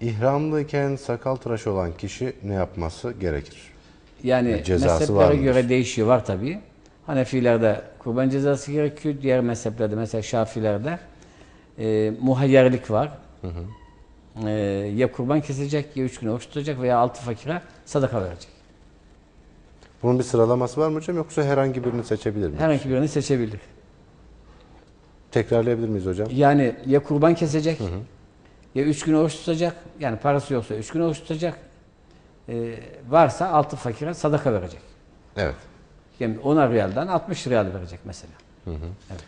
İhramlıyken sakal tıraşı olan kişi ne yapması gerekir? Yani var mezheplere mıdır? göre değişiyor var tabii. Hanefilerde kurban cezası gerekiyor. Diğer mezheplerde mesela Şafilerde e, muhayyerlik var. E, ya kurban kesecek ya üç gün oruç tutacak veya altı fakire sadaka verecek. Bunun bir sıralaması var mı hocam yoksa herhangi birini seçebilir mi? Herhangi birini seçebilir. Tekrarlayabilir miyiz hocam? Yani ya kurban kesecek ya üç gün oruç tutacak. Yani parası yoksa üç gün oruç tutacak. E, varsa altı fakire sadaka verecek. Evet. Yani 10 riyaldan 60 riyal verecek mesela. Evet.